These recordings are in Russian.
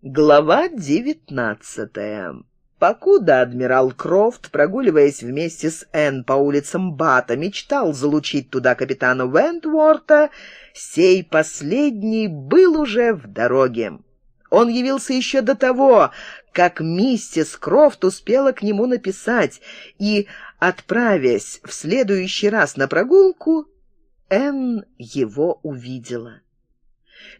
Глава девятнадцатая. Покуда адмирал Крофт, прогуливаясь вместе с Энн по улицам Бата, мечтал залучить туда капитана Вентворта, сей последний был уже в дороге. Он явился еще до того, как миссис Крофт успела к нему написать, и, отправясь в следующий раз на прогулку, Энн его увидела.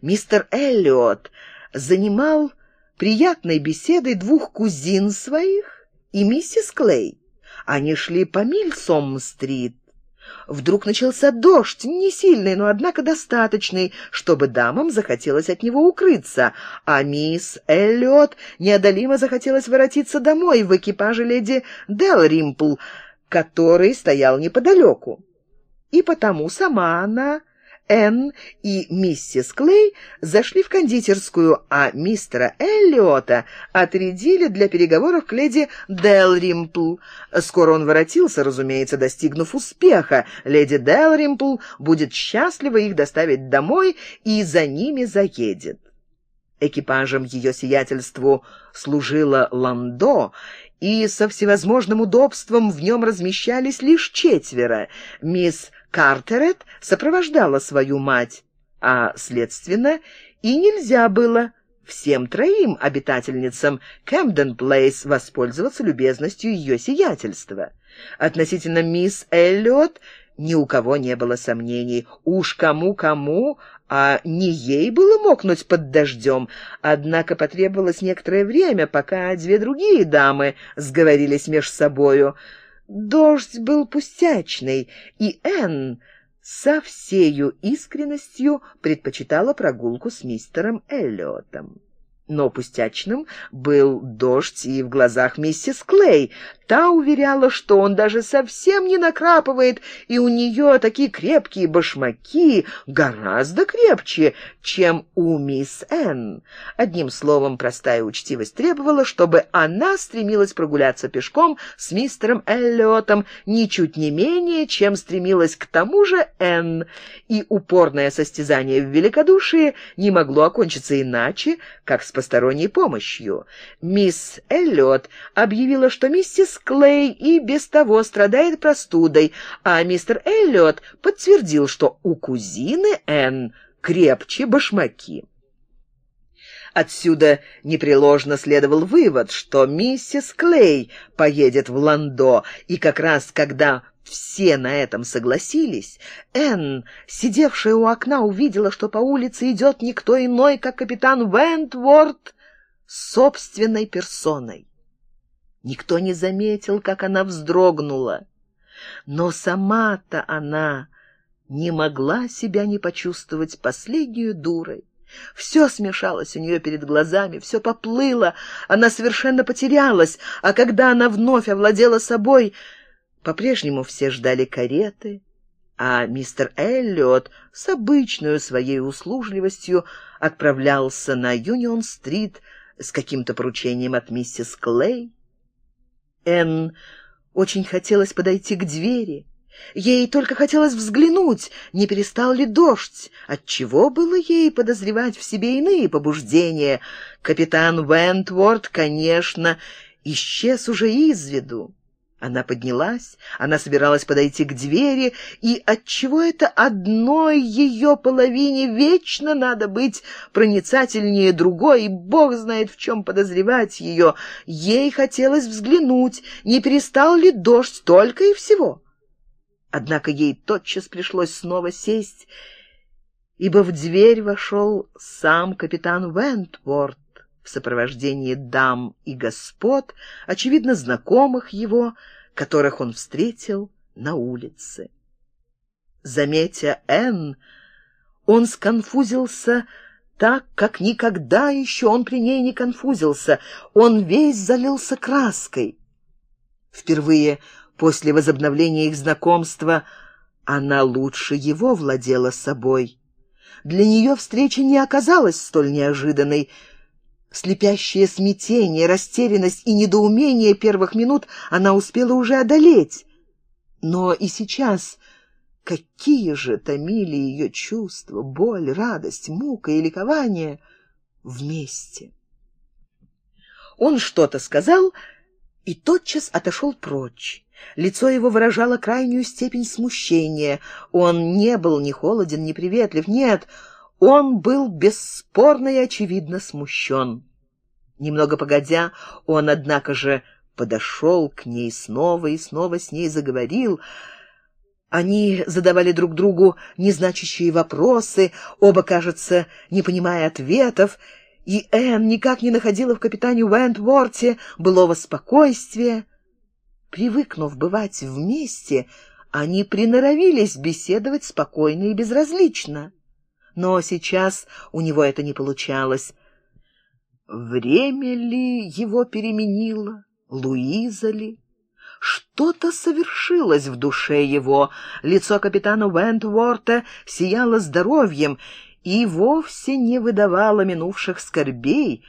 Мистер Эллиот занимал приятной беседой двух кузин своих и миссис Клей. Они шли по Мильсом-стрит. Вдруг начался дождь, не сильный, но, однако, достаточный, чтобы дамам захотелось от него укрыться, а мисс Эллиот неодолимо захотелось воротиться домой в экипаже леди Делримпл, который стоял неподалеку. И потому сама она Энн и миссис Клей зашли в кондитерскую, а мистера Эллиота отрядили для переговоров к леди Делримпл. Скоро он воротился, разумеется, достигнув успеха. Леди Делримпл будет счастлива их доставить домой и за ними заедет. Экипажем ее сиятельству служила Ландо, и со всевозможным удобством в нем размещались лишь четверо. Мисс Картерет сопровождала свою мать, а, следственно, и нельзя было всем троим обитательницам Кэмден-Плейс воспользоваться любезностью ее сиятельства. Относительно мисс Эллиот ни у кого не было сомнений. Уж кому-кому, а не ей было мокнуть под дождем. Однако потребовалось некоторое время, пока две другие дамы сговорились между собою — Дождь был пустячный, и Энн со всею искренностью предпочитала прогулку с мистером Эллиотом. Но пустячным был дождь и в глазах миссис Клей. Та уверяла, что он даже совсем не накрапывает, и у нее такие крепкие башмаки, гораздо крепче, чем у мисс Энн. Одним словом, простая учтивость требовала, чтобы она стремилась прогуляться пешком с мистером Эллиотом ничуть не менее, чем стремилась к тому же Энн, и упорное состязание в великодушии не могло окончиться иначе, как с посторонней помощью. Мисс Эллиот объявила, что миссис Клей и без того страдает простудой, а мистер Эллиот подтвердил, что у кузины Энн крепче башмаки. Отсюда непреложно следовал вывод, что миссис Клей поедет в Ландо, и как раз когда все на этом согласились, Энн, сидевшая у окна, увидела, что по улице идет никто иной, как капитан Вентворд собственной персоной. Никто не заметил, как она вздрогнула, но сама-то она не могла себя не почувствовать последнюю дурой. Все смешалось у нее перед глазами, все поплыло, она совершенно потерялась, а когда она вновь овладела собой, по-прежнему все ждали кареты, а мистер Эллиот с обычной своей услужливостью отправлялся на Юнион-стрит с каким-то поручением от миссис Клей. Энн очень хотелось подойти к двери, Ей только хотелось взглянуть, не перестал ли дождь. Отчего было ей подозревать в себе иные побуждения? Капитан Вентворд, конечно, исчез уже из виду. Она поднялась, она собиралась подойти к двери, и отчего это одной ее половине вечно надо быть проницательнее другой, и бог знает в чем подозревать ее. Ей хотелось взглянуть, не перестал ли дождь только и всего. Однако ей тотчас пришлось снова сесть, ибо в дверь вошел сам капитан Вентворд в сопровождении дам и господ, очевидно, знакомых его, которых он встретил на улице. Заметя Энн, он сконфузился так, как никогда еще он при ней не конфузился. Он весь залился краской. Впервые После возобновления их знакомства она лучше его владела собой. Для нее встреча не оказалась столь неожиданной. Слепящее смятение, растерянность и недоумение первых минут она успела уже одолеть. Но и сейчас какие же томили ее чувства, боль, радость, мука и ликование вместе. Он что-то сказал и тотчас отошел прочь. Лицо его выражало крайнюю степень смущения. Он не был ни холоден, ни приветлив. Нет, он был бесспорно и очевидно смущен. Немного погодя, он, однако же, подошел к ней снова и снова с ней заговорил. Они задавали друг другу незначащие вопросы, оба, кажется, не понимая ответов, и Энн никак не находила в капитане Уэнтворте былого спокойствия. Привыкнув бывать вместе, они приноровились беседовать спокойно и безразлично. Но сейчас у него это не получалось. Время ли его переменило? Луиза ли? Что-то совершилось в душе его. Лицо капитана Вентворта сияло здоровьем и вовсе не выдавало минувших скорбей.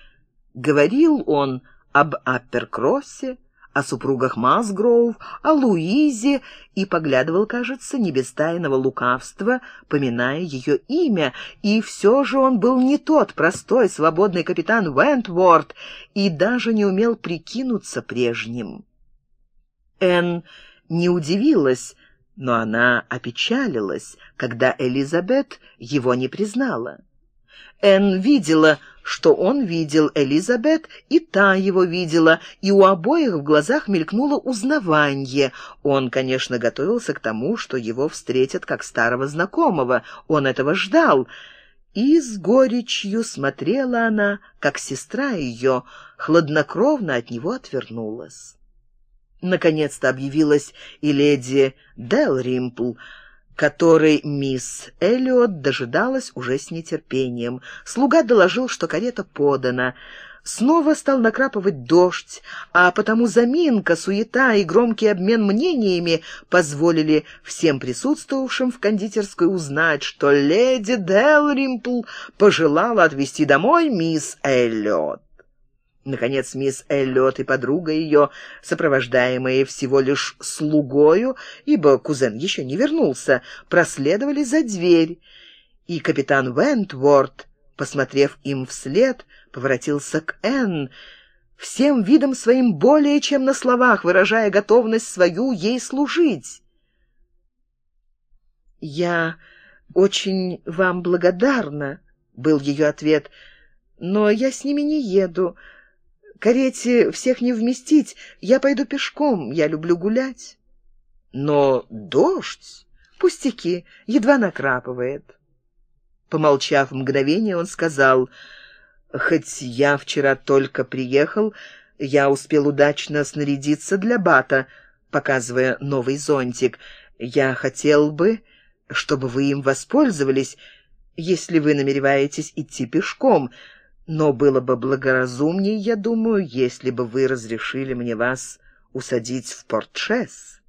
Говорил он об Апперкроссе, о супругах Масгроув, о Луизе и поглядывал, кажется, не без тайного лукавства, поминая ее имя, и все же он был не тот простой свободный капитан Вентворд и даже не умел прикинуться прежним. Энн не удивилась, но она опечалилась, когда Элизабет его не признала. Энн видела, что он видел Элизабет, и та его видела, и у обоих в глазах мелькнуло узнавание. Он, конечно, готовился к тому, что его встретят как старого знакомого, он этого ждал. И с горечью смотрела она, как сестра ее, хладнокровно от него отвернулась. Наконец-то объявилась и леди Делримпл, которой мисс Эллиот дожидалась уже с нетерпением. Слуга доложил, что карета подана. Снова стал накрапывать дождь, а потому заминка, суета и громкий обмен мнениями позволили всем присутствовавшим в кондитерской узнать, что леди Делримпл пожелала отвезти домой мисс Эллиот. Наконец, мисс Эллиот и подруга ее, сопровождаемые всего лишь слугою, ибо кузен еще не вернулся, проследовали за дверь, и капитан Вентворд, посмотрев им вслед, поворотился к Энн, всем видом своим более чем на словах, выражая готовность свою ей служить. «Я очень вам благодарна», — был ее ответ, — «но я с ними не еду» карете всех не вместить. Я пойду пешком, я люблю гулять. Но дождь, пустяки, едва накрапывает. Помолчав мгновение, он сказал, «Хоть я вчера только приехал, я успел удачно снарядиться для бата, показывая новый зонтик. Я хотел бы, чтобы вы им воспользовались, если вы намереваетесь идти пешком». Но было бы благоразумнее, я думаю, если бы вы разрешили мне вас усадить в портшес.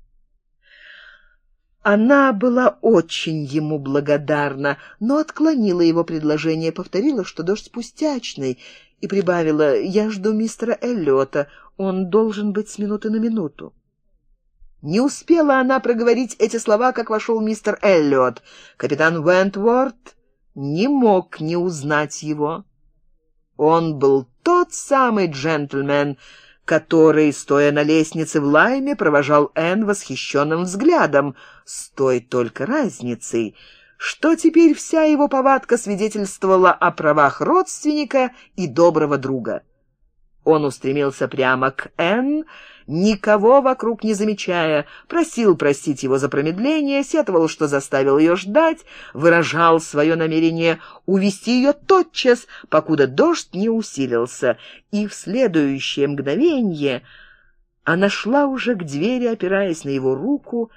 Она была очень ему благодарна, но отклонила его предложение, повторила, что дождь пустячный, и прибавила «Я жду мистера Эллиота, он должен быть с минуты на минуту». Не успела она проговорить эти слова, как вошел мистер Эллиот. Капитан Вентворд не мог не узнать его. Он был тот самый джентльмен, который, стоя на лестнице в Лайме, провожал Энн восхищенным взглядом, с той только разницей, что теперь вся его повадка свидетельствовала о правах родственника и доброго друга. Он устремился прямо к Энн, никого вокруг не замечая, просил простить его за промедление, сетовал, что заставил ее ждать, выражал свое намерение увести ее тотчас, покуда дождь не усилился, и в следующее мгновение она шла уже к двери, опираясь на его руку,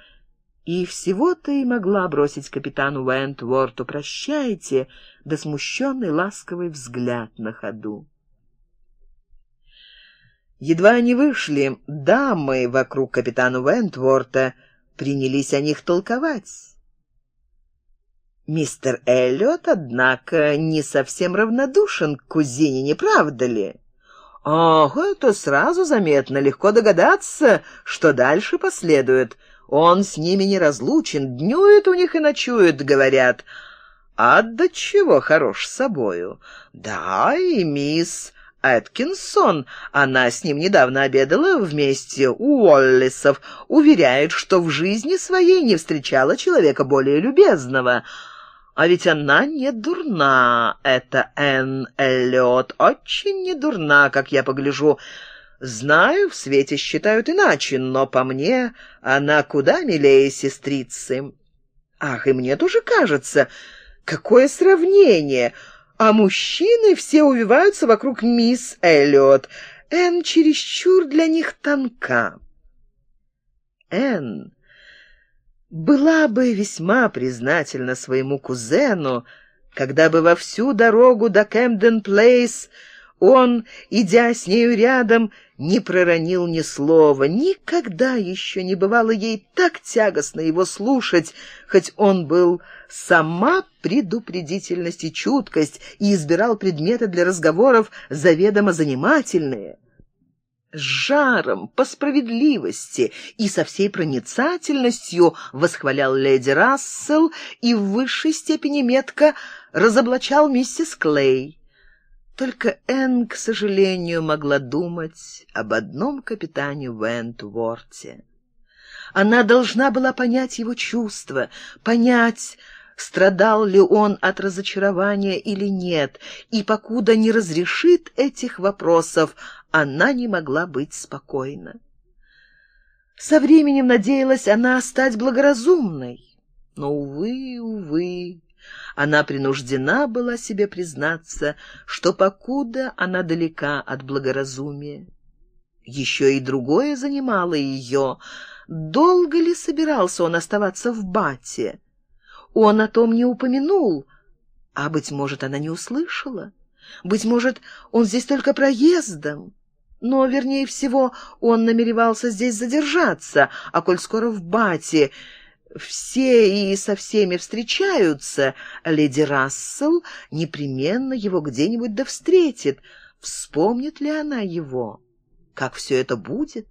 и всего-то и могла бросить капитану Уэнтворту «Прощайте», да смущенный ласковый взгляд на ходу. Едва они вышли, дамы вокруг капитана Вентворта принялись о них толковать. Мистер Эллиот, однако, не совсем равнодушен к кузине, не правда ли? Ах, это сразу заметно, легко догадаться, что дальше последует. Он с ними не разлучен, днюет у них и ночует, говорят. А до чего хорош с собою? Да, и мисс Эткинсон, она с ним недавно обедала вместе у Уоллисов, уверяет, что в жизни своей не встречала человека более любезного. А ведь она не дурна, это Энн Эллиот, очень не дурна, как я погляжу. Знаю, в свете считают иначе, но по мне она куда милее сестрицы. Ах, и мне тоже кажется, какое сравнение! А мужчины все увиваются вокруг мисс Эллиот. Энн чересчур для них тонка. Энн была бы весьма признательна своему кузену, когда бы во всю дорогу до Кэмден-Плейс он, идя с нею рядом, не проронил ни слова. Никогда еще не бывало ей так тягостно его слушать, хоть он был сама предупредительность и чуткость и избирал предметы для разговоров заведомо занимательные. С жаром, по справедливости и со всей проницательностью восхвалял леди Рассел и в высшей степени метко разоблачал миссис Клей. Только Энн, к сожалению, могла думать об одном капитане Вентворте. Она должна была понять его чувства, понять, страдал ли он от разочарования или нет, и покуда не разрешит этих вопросов, она не могла быть спокойна. Со временем надеялась она стать благоразумной, но, увы, увы, она принуждена была себе признаться, что покуда она далека от благоразумия. Еще и другое занимало ее. Долго ли собирался он оставаться в Бате? Он о том не упомянул, а, быть может, она не услышала. Быть может, он здесь только проездом. Но, вернее всего, он намеревался здесь задержаться, а коль скоро в Бате все и со всеми встречаются, леди Рассел непременно его где-нибудь да встретит. Вспомнит ли она его? Как все это будет?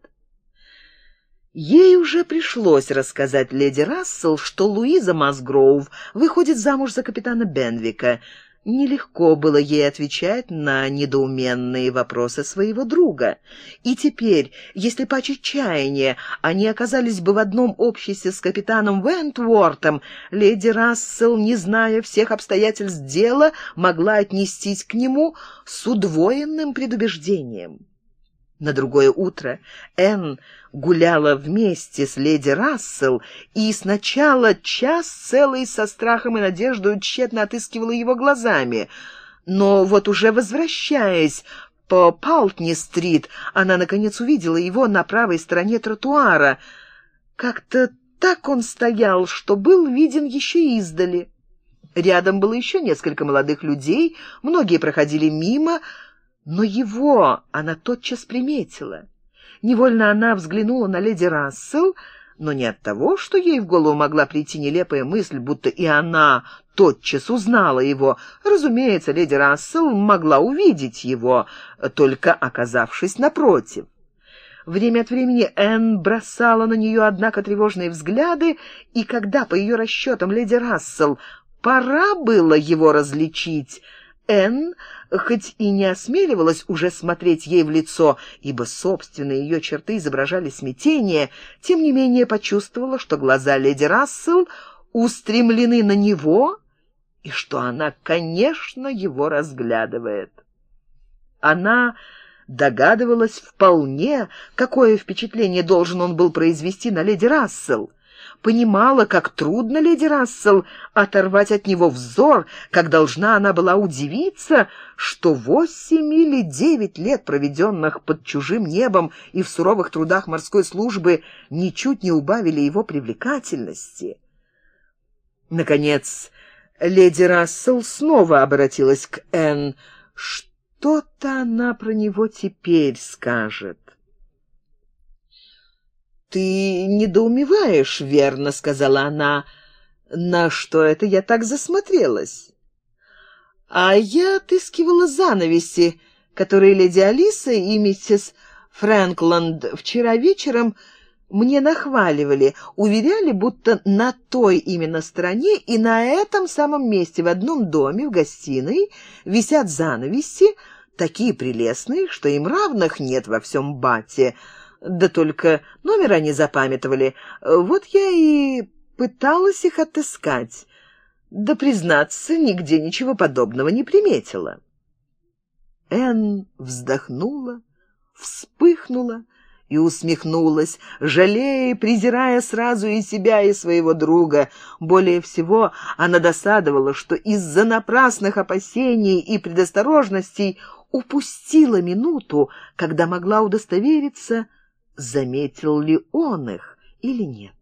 Ей уже пришлось рассказать леди Рассел, что Луиза Масгроув выходит замуж за капитана Бенвика — Нелегко было ей отвечать на недоуменные вопросы своего друга. И теперь, если по чаяния они оказались бы в одном обществе с капитаном Вентвортом, леди Рассел, не зная всех обстоятельств дела, могла отнестись к нему с удвоенным предубеждением. На другое утро Энн гуляла вместе с леди Рассел и сначала час целый со страхом и надеждой тщетно отыскивала его глазами. Но вот уже возвращаясь по Палтни-стрит, она, наконец, увидела его на правой стороне тротуара. Как-то так он стоял, что был виден еще издали. Рядом было еще несколько молодых людей, многие проходили мимо, но его она тотчас приметила. Невольно она взглянула на леди Рассел, но не от того, что ей в голову могла прийти нелепая мысль, будто и она тотчас узнала его. Разумеется, леди Рассел могла увидеть его, только оказавшись напротив. Время от времени Энн бросала на нее, однако, тревожные взгляды, и когда, по ее расчетам, леди Рассел пора было его различить, Энн, хоть и не осмеливалась уже смотреть ей в лицо, ибо собственные ее черты изображали смятение, тем не менее почувствовала, что глаза леди Рассел устремлены на него и что она, конечно, его разглядывает. Она догадывалась вполне, какое впечатление должен он был произвести на леди Рассел — понимала, как трудно леди Рассел оторвать от него взор, как должна она была удивиться, что восемь или девять лет, проведенных под чужим небом и в суровых трудах морской службы, ничуть не убавили его привлекательности. Наконец, леди Рассел снова обратилась к Энн. Что-то она про него теперь скажет. «Ты недоумеваешь, верно», — сказала она. «На что это я так засмотрелась?» «А я отыскивала занавеси, которые леди Алиса и миссис Фрэнкланд вчера вечером мне нахваливали, уверяли, будто на той именно стороне и на этом самом месте в одном доме в гостиной висят занавеси, такие прелестные, что им равных нет во всем бате. Да только номер они запамятовали. Вот я и пыталась их отыскать. Да, признаться, нигде ничего подобного не приметила. Энн вздохнула, вспыхнула и усмехнулась, жалея и презирая сразу и себя, и своего друга. Более всего она досадовала, что из-за напрасных опасений и предосторожностей упустила минуту, когда могла удостовериться, заметил ли он их или нет.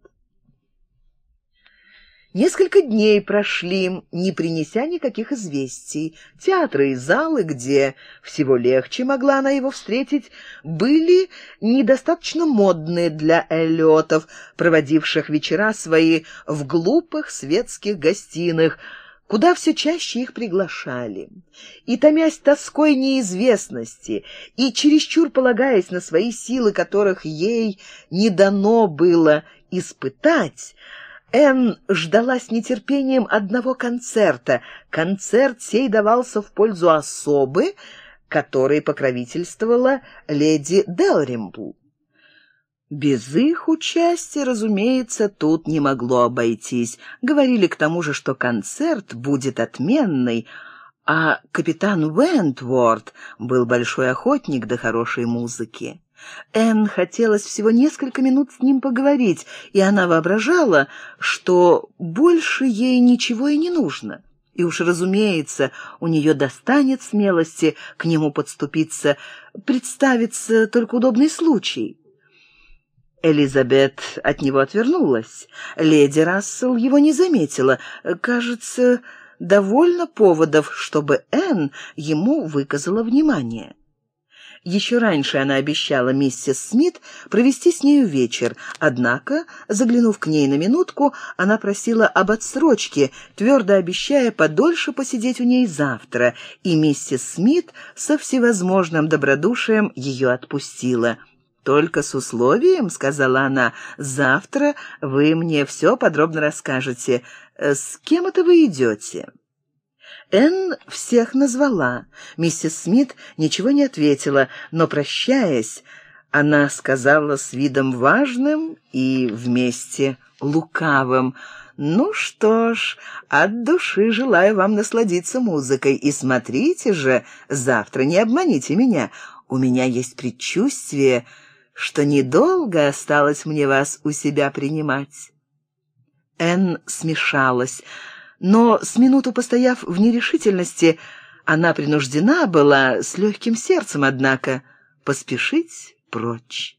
Несколько дней прошли, не принеся никаких известий. Театры и залы, где всего легче могла она его встретить, были недостаточно модные для эллиотов, проводивших вечера свои в глупых светских гостиных, куда все чаще их приглашали. И, томясь тоской неизвестности, и чересчур полагаясь на свои силы, которых ей не дано было испытать, Энн ждала с нетерпением одного концерта. Концерт сей давался в пользу особы, которой покровительствовала леди Делримпл. Без их участия, разумеется, тут не могло обойтись. Говорили к тому же, что концерт будет отменный, а капитан Уэнтворд был большой охотник до хорошей музыки. Энн хотелось всего несколько минут с ним поговорить, и она воображала, что больше ей ничего и не нужно. И уж, разумеется, у нее достанет смелости к нему подступиться, представится только удобный случай. Элизабет от него отвернулась. Леди Рассел его не заметила. Кажется, довольно поводов, чтобы Энн ему выказала внимание. Еще раньше она обещала миссис Смит провести с нею вечер, однако, заглянув к ней на минутку, она просила об отсрочке, твердо обещая подольше посидеть у ней завтра, и миссис Смит со всевозможным добродушием ее отпустила. «Только с условием, — сказала она, — завтра вы мне все подробно расскажете. С кем это вы идете?» Энн всех назвала. Миссис Смит ничего не ответила, но, прощаясь, она сказала с видом важным и вместе лукавым, «Ну что ж, от души желаю вам насладиться музыкой, и смотрите же, завтра не обманите меня, у меня есть предчувствие, что недолго осталось мне вас у себя принимать». Энн смешалась, но с минуту постояв в нерешительности, она принуждена была, с легким сердцем, однако, поспешить прочь.